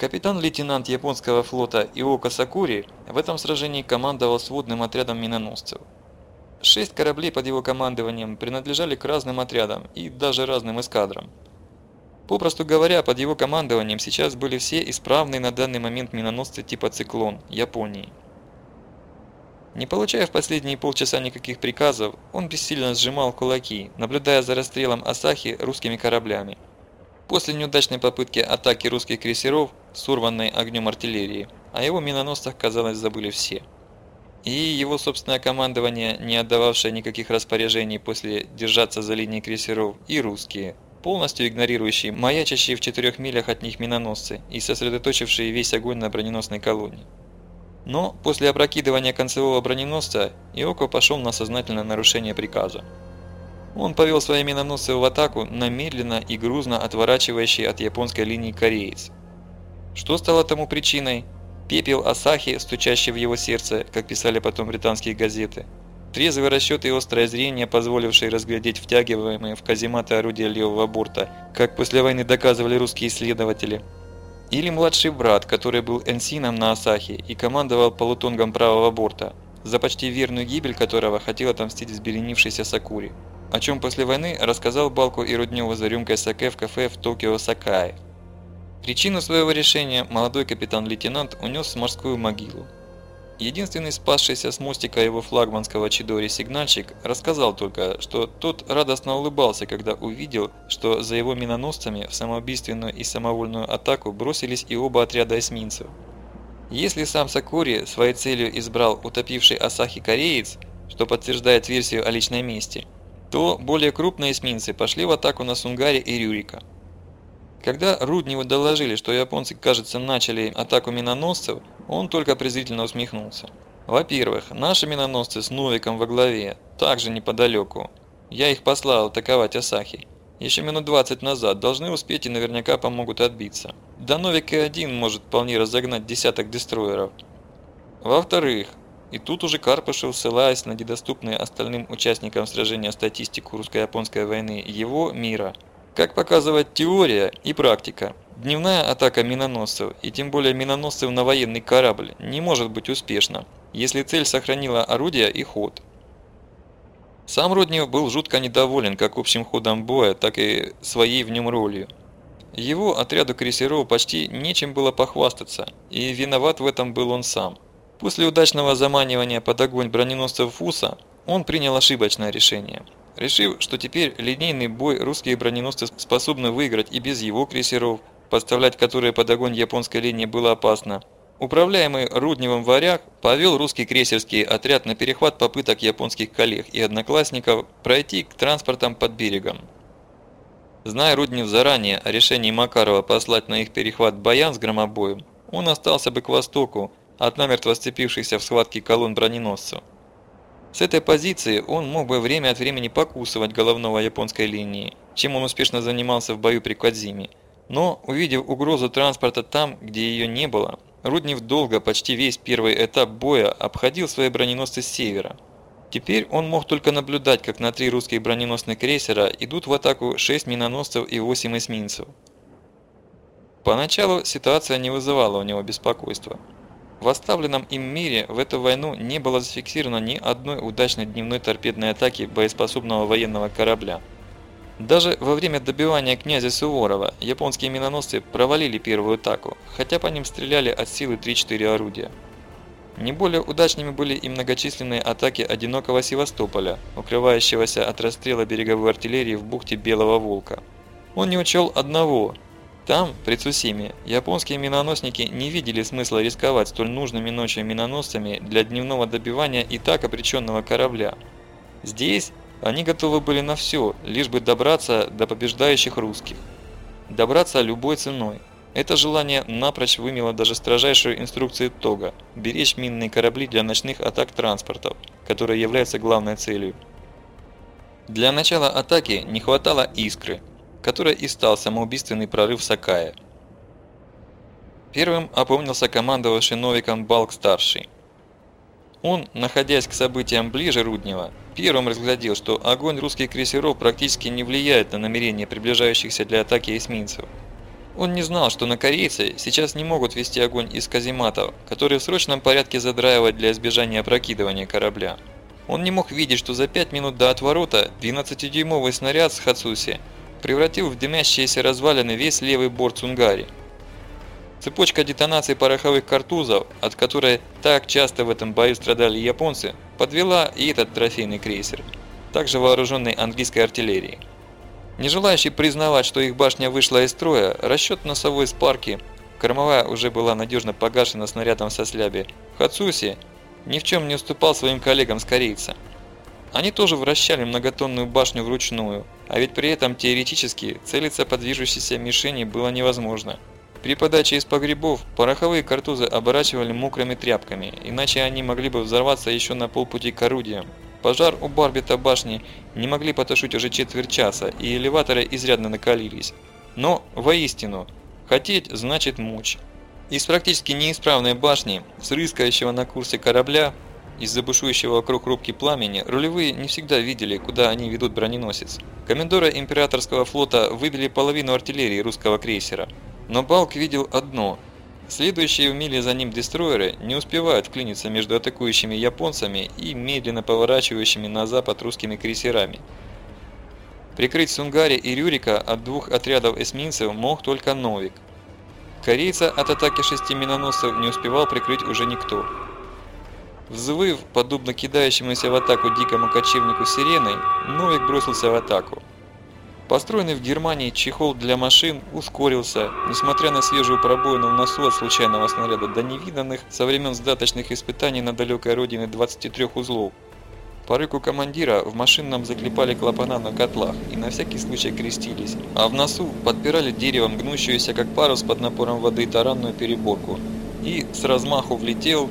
Капитан-лейтенант японского флота Иока Сакури в этом сражении командовал сводным отрядом миноносцев. Шесть кораблей под его командованием принадлежали к разным отрядам и даже разным эскадрам. Попросту говоря, под его командованием сейчас были все исправные на данный момент миноносцы типа «Циклон» Японии. Не получая в последние полчаса никаких приказов, он бессильно сжимал кулаки, наблюдая за расстрелом Асахи русскими кораблями. После неудачной попытки атаки русских крейсеров, сорванной огнем артиллерии, о его миноносцах, казалось, забыли все. И его собственное командование, не отдававшее никаких распоряжений после держаться за линией крейсеров, и русские – полностью игнорирующие маячащие в четырех милях от них миноносцы и сосредоточившие весь огонь на броненосной колонне. Но после опрокидывания концевого броненосца Иоко пошел на сознательное нарушение приказа. Он повел свои миноносцы в атаку на медленно и грузно отворачивающий от японской линии кореец. Что стало тому причиной? Пепел Асахи, стучащий в его сердце, как писали потом британские газеты – Трезвый расчет и острое зрение, позволившие разглядеть втягиваемые в казематы орудия левого борта, как после войны доказывали русские исследователи. Или младший брат, который был энсином на Асахе и командовал полутонгом правого борта, за почти верную гибель которого хотел отомстить взбеленившийся Сакури. О чем после войны рассказал Балку и Рудневу за рюмкой саке в кафе в Токио Сакае. Причину своего решения молодой капитан-лейтенант унес в морскую могилу. Единственный спасшийся с мостика его флагманского Чидори сигнальщик рассказал только, что тот радостно улыбался, когда увидел, что за его миноносцами в самоубийственную и самовольную атаку бросились и оба отряда эсминцев. Если сам Сакури своей целью избрал утопивший Асахи кореец, что подтверждает версию о личной мести, то более крупные эсминцы пошли в атаку на Сунгари и Рюрика. Когда Рудневу доложили, что японцы, кажется, начали атаку миноносцев, он только презрительно усмехнулся. Во-первых, наши миноносцы с Новиком во главе, также неподалеку. Я их послал атаковать Асахи. Еще минут 20 назад должны успеть и наверняка помогут отбиться. Да Новик и один может вполне разогнать десяток дестройеров. Во-вторых, и тут уже Карпышев, ссылаясь на недоступные остальным участникам сражения статистику русско-японской войны его мира – как показывает теория и практика, дневная атака миноносцев, и тем более миноносцев на военный корабль, не может быть успешна, если цель сохранила орудие и ход. Сам Руднев был жутко недоволен как общим ходом боя, так и своей в нем ролью. Его отряду крейсеров почти нечем было похвастаться, и виноват в этом был он сам. После удачного заманивания под огонь броненосцев Фуса, он принял ошибочное решение – Решив, что теперь линейный бой русские броненосцы способны выиграть и без его крейсеров, подставлять которые под огонь японской линии было опасно, управляемый Рудневым варяг повел русский крейсерский отряд на перехват попыток японских коллег и одноклассников пройти к транспортам под берегом. Зная Руднев заранее о решении Макарова послать на их перехват баян с громобоем, он остался бы к востоку от намертво сцепившихся в схватке колонн броненосцев. С этой позиции он мог бы время от времени покусывать головного японской линии, чем он успешно занимался в бою при Квадзиме. Но, увидев угрозу транспорта там, где ее не было, Руднев долго, почти весь первый этап боя обходил свои броненосцы с севера. Теперь он мог только наблюдать, как на три русских броненосных крейсера идут в атаку 6 миноносцев и 8 эсминцев. Поначалу ситуация не вызывала у него беспокойства. В оставленном им мире в эту войну не было зафиксировано ни одной удачной дневной торпедной атаки боеспособного военного корабля. Даже во время добивания князя Суворова японские миноносцы провалили первую атаку, хотя по ним стреляли от силы 3-4 орудия. Не более удачными были и многочисленные атаки одинокого Севастополя, укрывающегося от расстрела береговой артиллерии в бухте Белого Волка. Он не учел одного – там, при Цусиме, японские миноносники не видели смысла рисковать столь нужными ночью миноносцами для дневного добивания и так обреченного корабля. Здесь они готовы были на все, лишь бы добраться до побеждающих русских. Добраться любой ценой. Это желание напрочь вымело даже строжайшую инструкцию Тога – беречь минные корабли для ночных атак транспортов, которые являются главной целью. Для начала атаки не хватало искры, которой и стал самоубийственный прорыв Сакая. Первым опомнился командовавший Новиком Балк-старший. Он, находясь к событиям ближе Руднева, первым разглядел, что огонь русских крейсеров практически не влияет на намерения приближающихся для атаки эсминцев. Он не знал, что на корейцы сейчас не могут вести огонь из казематов, которые в срочном порядке задраивать для избежания опрокидывания корабля. Он не мог видеть, что за 5 минут до отворота 12-дюймовый снаряд с Хацуси превратил в дымящиеся развалины весь левый борт Цунгари. Цепочка детонаций пороховых картузов, от которой так часто в этом бою страдали японцы, подвела и этот трофейный крейсер, также вооруженный английской артиллерией. Не желающий признавать, что их башня вышла из строя, расчет носовой спарки, кормовая уже была надежно погашена снарядом со сляби, Хацуси ни в чем не уступал своим коллегам с корейца. Они тоже вращали многотонную башню вручную, а ведь при этом теоретически целиться по движущейся мишени было невозможно – при подаче из погребов пороховые картузы оборачивали мокрыми тряпками, иначе они могли бы взорваться еще на полпути к орудиям. Пожар у Барбита башни не могли потушить уже четверть часа, и элеваторы изрядно накалились. Но, воистину, хотеть значит мочь. Из практически неисправной башни, с рыскающего на курсе корабля, из-за бушующего вокруг рубки пламени, рулевые не всегда видели, куда они ведут броненосец. Комендора императорского флота выбили половину артиллерии русского крейсера – но Балк видел одно. Следующие в миле за ним дестройеры не успевают вклиниться между атакующими японцами и медленно поворачивающими на запад русскими крейсерами. Прикрыть Сунгари и Рюрика от двух отрядов эсминцев мог только Новик. Корейца от атаки шести миноносцев не успевал прикрыть уже никто. Взвыв, подобно кидающемуся в атаку дикому кочевнику сиреной, Новик бросился в атаку. Построенный в Германии чехол для машин ускорился, несмотря на свежую пробоину в носу от случайного снаряда до невиданных со времен сдаточных испытаний на далекой родине 23 узлов. По рыку командира в машинном заклепали клапана на котлах и на всякий случай крестились, а в носу подпирали деревом гнущуюся как парус под напором воды таранную переборку и с размаху влетел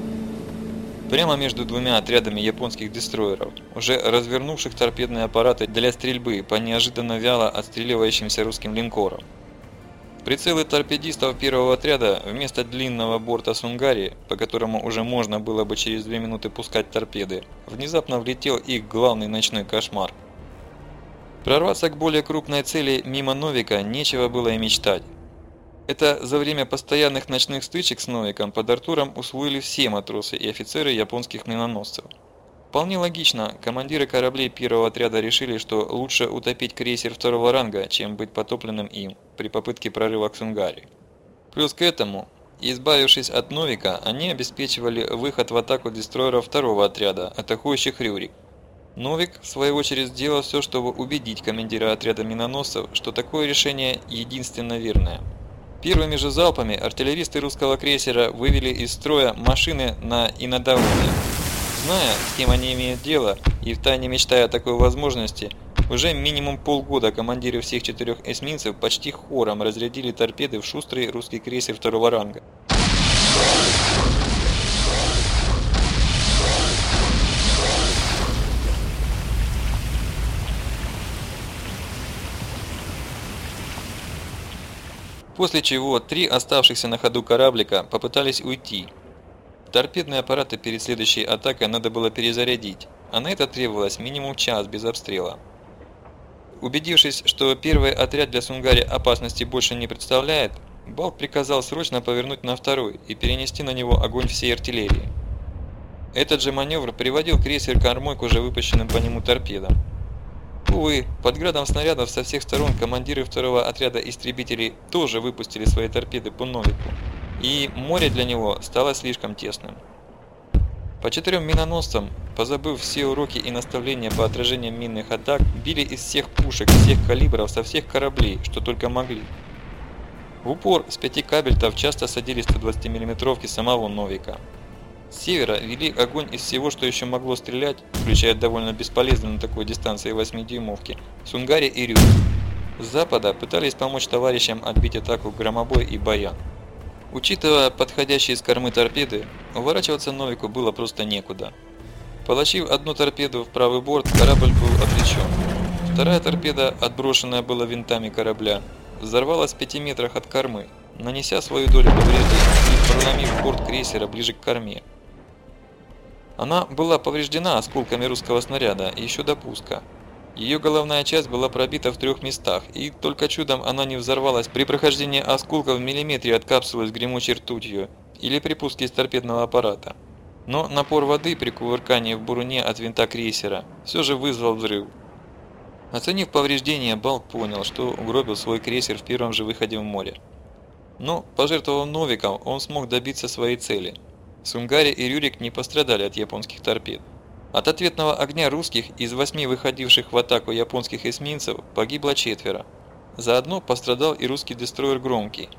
прямо между двумя отрядами японских дестройеров, уже развернувших торпедные аппараты для стрельбы по неожиданно вяло отстреливающимся русским линкорам. Прицелы торпедистов первого отряда вместо длинного борта Сунгари, по которому уже можно было бы через две минуты пускать торпеды, внезапно влетел их главный ночной кошмар. Прорваться к более крупной цели мимо Новика нечего было и мечтать. Это за время постоянных ночных стычек с Новиком под Артуром усвоили все матросы и офицеры японских миноносцев. Вполне логично, командиры кораблей первого отряда решили, что лучше утопить крейсер второго ранга, чем быть потопленным им при попытке прорыва к Сунгари. Плюс к этому, избавившись от Новика, они обеспечивали выход в атаку дестройеров второго отряда, атакующих Рюрик. Новик, в свою очередь, сделал все, чтобы убедить командира отряда миноносцев, что такое решение единственно верное. Первыми же залпами артиллеристы русского крейсера вывели из строя машины на Инадауне. Зная, с кем они имеют дело, и втайне мечтая о такой возможности, уже минимум полгода командиры всех четырех эсминцев почти хором разрядили торпеды в шустрый русский крейсер второго ранга. После чего три оставшихся на ходу кораблика попытались уйти. Торпедные аппараты перед следующей атакой надо было перезарядить, а на это требовалось минимум час без обстрела. Убедившись, что первый отряд для Сунгари опасности больше не представляет, Балк приказал срочно повернуть на второй и перенести на него огонь всей артиллерии. Этот же маневр приводил крейсер кормой к уже выпущенным по нему торпедам. Увы, под градом снарядов со всех сторон командиры второго отряда истребителей тоже выпустили свои торпеды по Новику, и море для него стало слишком тесным. По четырем миноносцам, позабыв все уроки и наставления по отражению минных атак, били из всех пушек, всех калибров, со всех кораблей, что только могли. В упор с пяти кабельтов часто садились 120 миллиметровки самого Новика. Севера вели огонь из всего, что еще могло стрелять, включая довольно бесполезно на такой дистанции 8-дюймовки, Сунгари и Рюк. С запада пытались помочь товарищам отбить атаку Громобой и Баян. Учитывая подходящие с кормы торпеды, уворачиваться Новику было просто некуда. Получив одну торпеду в правый борт, корабль был обречен. Вторая торпеда, отброшенная была винтами корабля, взорвалась в пяти метрах от кормы, нанеся свою долю повреждений и проломив борт крейсера ближе к корме. Она была повреждена осколками русского снаряда еще до пуска. Ее головная часть была пробита в трех местах, и только чудом она не взорвалась при прохождении осколков в миллиметре от капсулы с гремучей ртутью или при пуске из торпедного аппарата. Но напор воды при кувыркании в буруне от винта крейсера все же вызвал взрыв. Оценив повреждения, Балк понял, что угробил свой крейсер в первом же выходе в море. Но, пожертвовав Новиком, он смог добиться своей цели. Сунгари и Рюрик не пострадали от японских торпед. От ответного огня русских из восьми выходивших в атаку японских эсминцев погибло четверо. Заодно пострадал и русский дестройер «Громкий».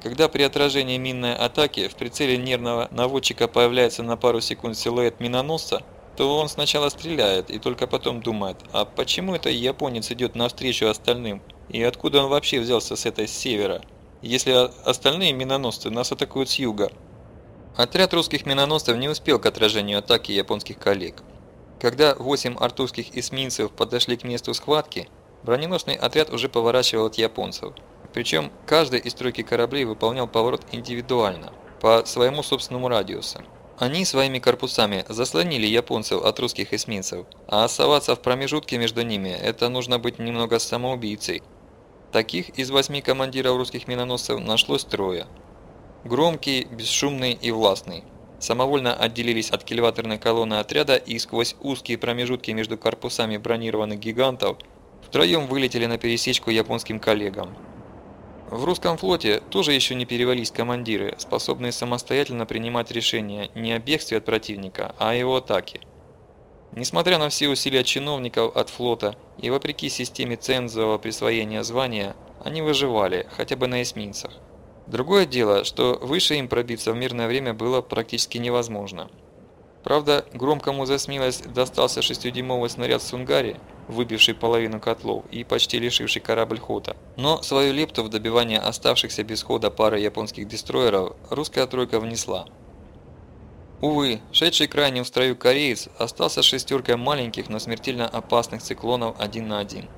Когда при отражении минной атаки в прицеле нервного наводчика появляется на пару секунд силуэт миноносца, то он сначала стреляет и только потом думает, а почему это японец идет навстречу остальным, и откуда он вообще взялся с этой севера, если остальные миноносцы нас атакуют с юга. Отряд русских миноносцев не успел к отражению атаки японских коллег. Когда восемь артурских эсминцев подошли к месту схватки, броненосный отряд уже поворачивал от японцев. Причем каждый из тройки кораблей выполнял поворот индивидуально, по своему собственному радиусу. Они своими корпусами заслонили японцев от русских эсминцев, а оставаться в промежутке между ними – это нужно быть немного самоубийцей. Таких из восьми командиров русских миноносцев нашлось трое – Громкий, бесшумный и властный. Самовольно отделились от кильваторной колонны отряда и сквозь узкие промежутки между корпусами бронированных гигантов втроем вылетели на пересечку японским коллегам. В русском флоте тоже еще не перевались командиры, способные самостоятельно принимать решения не о бегстве от противника, а о его атаке. Несмотря на все усилия чиновников от флота и вопреки системе цензового присвоения звания, они выживали, хотя бы на эсминцах. Другое дело, что выше им пробиться в мирное время было практически невозможно. Правда, громкому за смелость достался шестидюймовый снаряд Сунгари, выбивший половину котлов и почти лишивший корабль хода. Но свою лепту в добивание оставшихся без хода пары японских дестройеров русская тройка внесла. Увы, шедший крайним в строю кореец остался шестеркой маленьких, но смертельно опасных циклонов один на один.